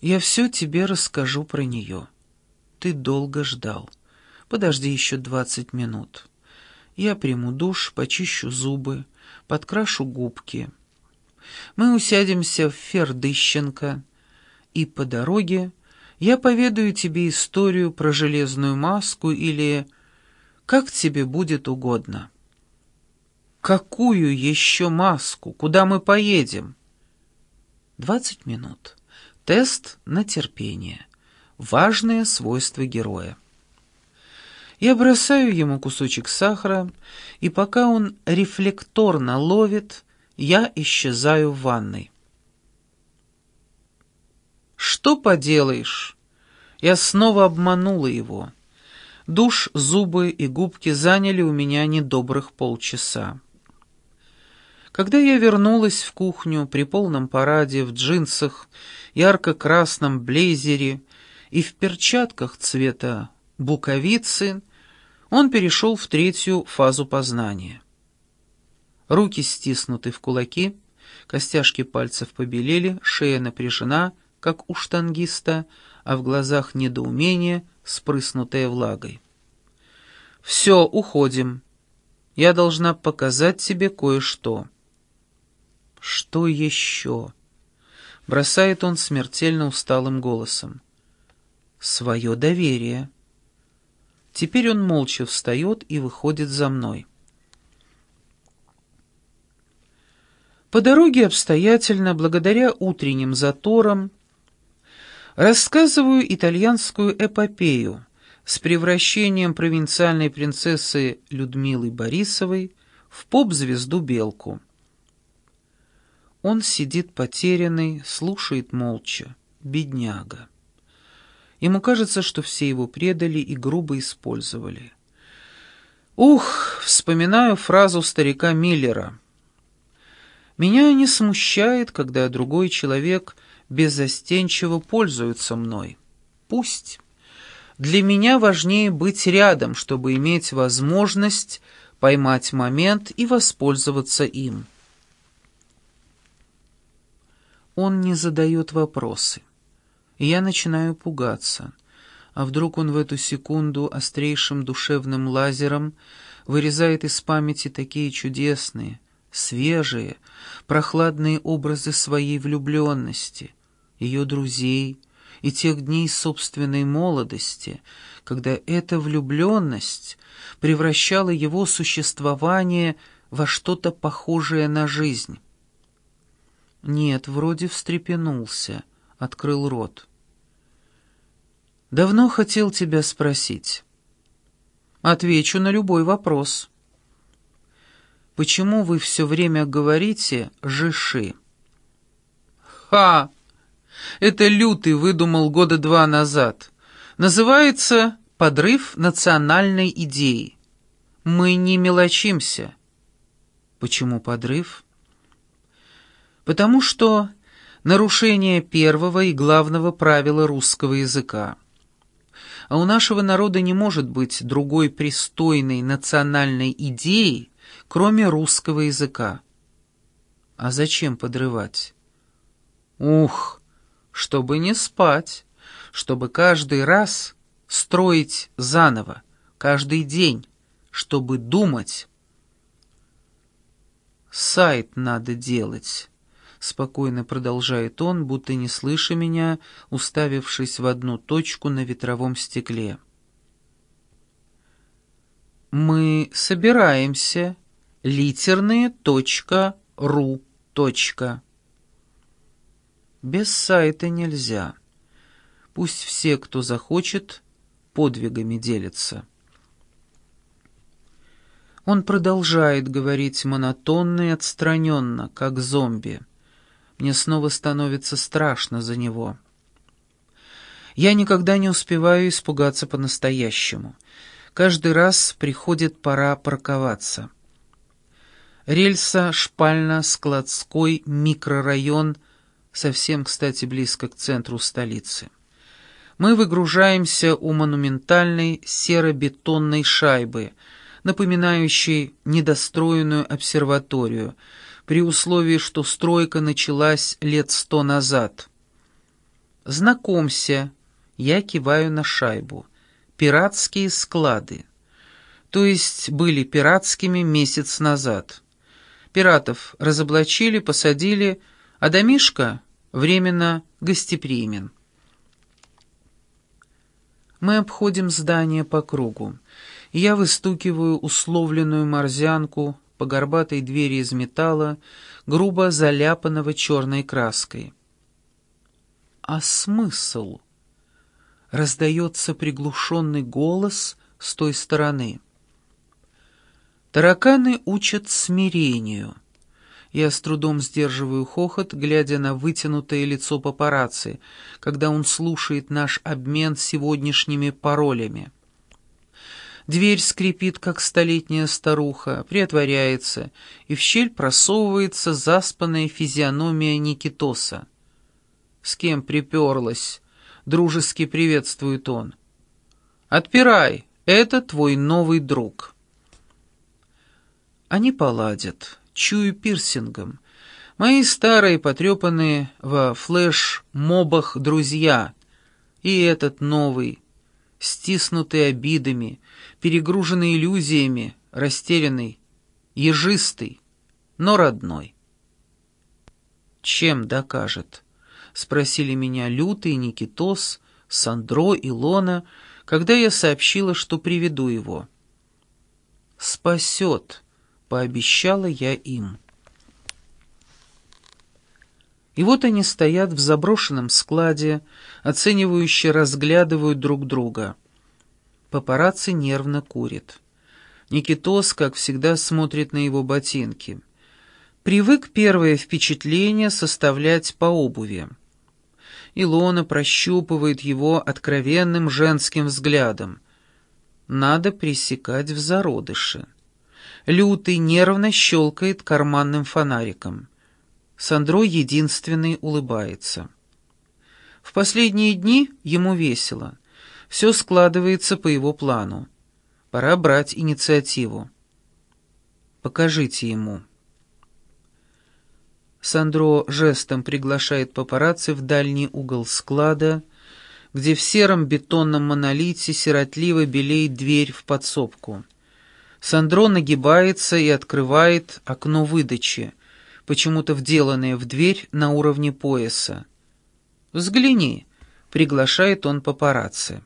Я все тебе расскажу про нее. Ты долго ждал. Подожди еще двадцать минут. Я приму душ, почищу зубы, подкрашу губки. Мы усядемся в Фердыщенко, и по дороге я поведаю тебе историю про железную маску или как тебе будет угодно. Какую еще маску? Куда мы поедем? Двадцать минут. Тест на терпение. Важное свойство героя. Я бросаю ему кусочек сахара, и пока он рефлекторно ловит, я исчезаю в ванной. Что поделаешь? Я снова обманула его. Душ, зубы и губки заняли у меня недобрых полчаса. Когда я вернулась в кухню при полном параде, в джинсах, ярко-красном блейзере и в перчатках цвета буковицы, он перешел в третью фазу познания. Руки стиснуты в кулаки, костяшки пальцев побелели, шея напряжена, как у штангиста, а в глазах недоумение, спрыснутое влагой. «Все, уходим. Я должна показать тебе кое-что». «Что еще?» — бросает он смертельно усталым голосом. «Свое доверие». Теперь он молча встает и выходит за мной. По дороге обстоятельно, благодаря утренним заторам, рассказываю итальянскую эпопею с превращением провинциальной принцессы Людмилы Борисовой в поп-звезду Белку. Он сидит потерянный, слушает молча, бедняга. Ему кажется, что все его предали и грубо использовали. Ух, вспоминаю фразу старика Миллера. «Меня не смущает, когда другой человек беззастенчиво пользуется мной. Пусть. Для меня важнее быть рядом, чтобы иметь возможность поймать момент и воспользоваться им». Он не задает вопросы я начинаю пугаться. А вдруг он в эту секунду острейшим душевным лазером вырезает из памяти такие чудесные, свежие, прохладные образы своей влюбленности, ее друзей и тех дней собственной молодости, когда эта влюбленность превращала его существование во что-то похожее на жизнь. Нет, вроде встрепенулся — открыл рот. «Давно хотел тебя спросить. Отвечу на любой вопрос. Почему вы все время говорите «жиши»?» «Ха! Это Лютый выдумал года два назад. Называется «Подрыв национальной идеи». Мы не мелочимся». «Почему подрыв?» «Потому что нарушение первого и главного правила русского языка. А у нашего народа не может быть другой пристойной национальной идеи, кроме русского языка. А зачем подрывать? Ух, чтобы не спать, чтобы каждый раз строить заново, каждый день, чтобы думать. Сайт надо делать спокойно продолжает он, будто не слыша меня, уставившись в одну точку на ветровом стекле. Мы собираемся. Литерные. Точка. Ру. Точка. Без сайта нельзя. Пусть все, кто захочет, подвигами делятся. Он продолжает говорить монотонно и отстраненно, как зомби. Мне снова становится страшно за него. Я никогда не успеваю испугаться по-настоящему. Каждый раз приходит пора парковаться. Рельса, шпально, складской, микрорайон, совсем, кстати, близко к центру столицы. Мы выгружаемся у монументальной серо-бетонной шайбы, напоминающей недостроенную обсерваторию — при условии, что стройка началась лет сто назад. Знакомься, я киваю на шайбу. Пиратские склады. То есть были пиратскими месяц назад. Пиратов разоблачили, посадили, а домишка временно гостеприимен. Мы обходим здание по кругу. Я выстукиваю условленную морзянку по горбатой двери из металла, грубо заляпанного черной краской. А смысл? Раздается приглушенный голос с той стороны. Тараканы учат смирению. Я с трудом сдерживаю хохот, глядя на вытянутое лицо папарацци, когда он слушает наш обмен сегодняшними паролями. Дверь скрипит, как столетняя старуха, приотворяется, и в щель просовывается заспанная физиономия Никитоса. «С кем приперлась?» — дружески приветствует он. «Отпирай, это твой новый друг». Они поладят, чую пирсингом. Мои старые, потрепанные во флеш-мобах друзья. И этот новый, стиснутый обидами, перегруженный иллюзиями, растерянный, ежистый, но родной. Чем докажет? Спросили меня Лютый, Никитос, Сандро, Илона, когда я сообщила, что приведу его. Спасет, пообещала я им. И вот они стоят в заброшенном складе, оценивающе разглядывают друг друга. Папарацци нервно курит. Никитос, как всегда, смотрит на его ботинки. Привык первое впечатление составлять по обуви. Илона прощупывает его откровенным женским взглядом. Надо пресекать в зародыше. Лютый нервно щелкает карманным фонариком. Сандро единственный улыбается. В последние дни ему весело. Все складывается по его плану. Пора брать инициативу. Покажите ему. Сандро жестом приглашает папарацци в дальний угол склада, где в сером бетонном монолите сиротливо белеет дверь в подсобку. Сандро нагибается и открывает окно выдачи, почему-то вделанное в дверь на уровне пояса. «Взгляни», — приглашает он папарацци.